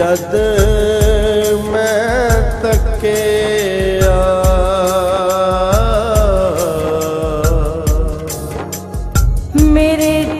جد میں تکے میرے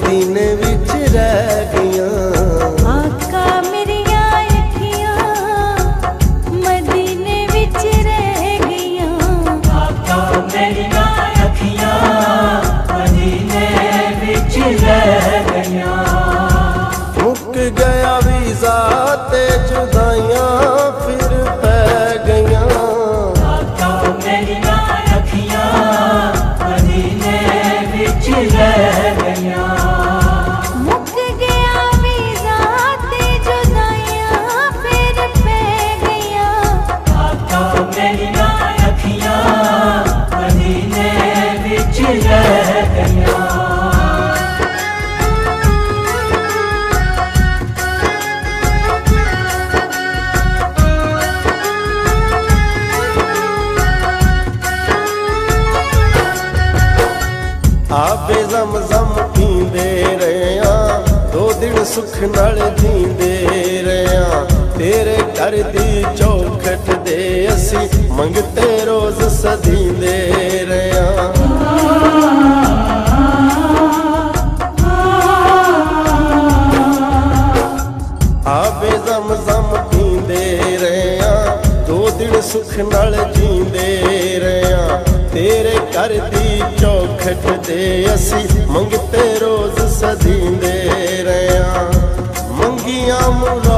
سینے دن بچ گیا آکا مریاں اکیا مدن بچ رہے ہوک گیا ویزا تے جدائیاں پھر پہ آم زم تین آم زم تین دے رہا دو دن سکھ ن جی رہا تیرے گھر منگتے روز سدی دے رہا منگیا